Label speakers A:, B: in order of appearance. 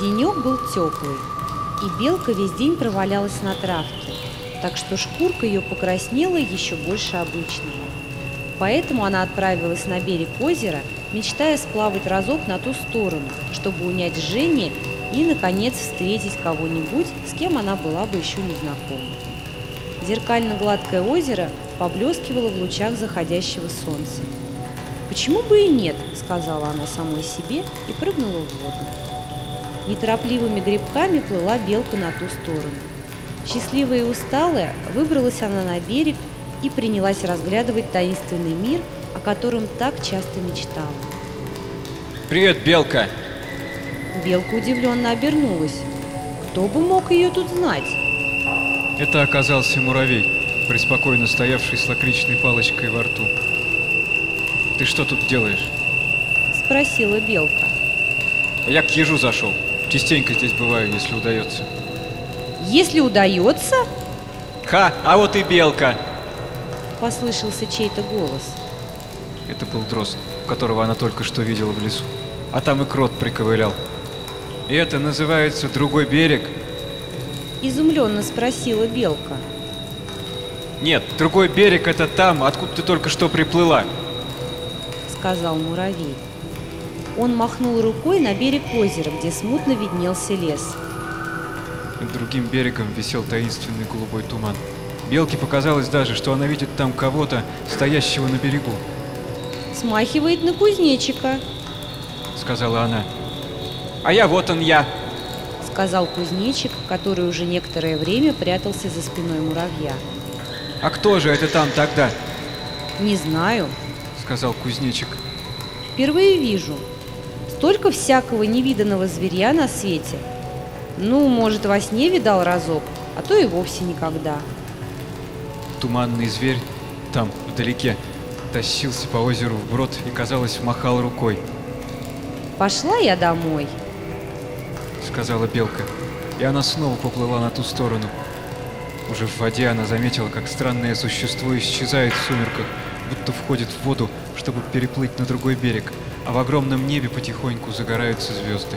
A: Денек был теплый, и белка весь день провалялась на травке, так что шкурка ее покраснела еще больше обычного. Поэтому она отправилась на берег озера, мечтая сплавать разок на ту сторону, чтобы унять жжение и, наконец, встретить кого-нибудь, с кем она была бы еще не знакома. Зеркально-гладкое озеро поблескивало в лучах заходящего солнца. «Почему бы и нет?» – сказала она самой себе и прыгнула в воду. Неторопливыми грибками плыла белка на ту сторону. Счастливая и усталая, выбралась она на берег и принялась разглядывать таинственный мир, о котором так часто мечтала.
B: Привет, Белка!
A: Белка удивленно обернулась. Кто бы мог ее тут знать?
C: Это оказался муравей, преспокойно стоявший с лакричной палочкой во рту. Ты что тут делаешь?
A: Спросила Белка.
C: Я к ежу зашел. Частенько здесь бываю, если удается.
A: Если удается,
B: Ха, а вот и Белка!
A: послышался чей-то голос.
C: Это был дрозд, которого она только что видела в лесу. А там и крот приковылял. И это называется другой берег?
A: Изумленно спросила Белка.
C: Нет, другой берег это там, откуда ты только что приплыла.
A: сказал муравей. Он махнул рукой на берег озера, где смутно виднелся лес.
C: Над другим берегом висел таинственный голубой туман. Белке показалось даже, что она видит там кого-то, стоящего на берегу,
A: Смахивает на кузнечика,
C: сказала она.
B: А я вот он я!
A: сказал кузнечик, который уже некоторое время прятался за спиной муравья.
C: А кто же это там тогда?
A: Не знаю,
C: сказал кузнечик.
A: впервые вижу. Столько всякого невиданного зверя на свете. Ну, может, во сне видал разок, а то и вовсе никогда.
C: Туманный зверь там, вдалеке, тащился по озеру вброд и, казалось, махал рукой,
A: Пошла я домой.
C: сказала белка. И она снова поплыла на ту сторону. Уже в воде она заметила, как странное существо исчезает в сумерках, будто входит в воду, чтобы переплыть на другой берег, а в огромном небе потихоньку загораются звезды.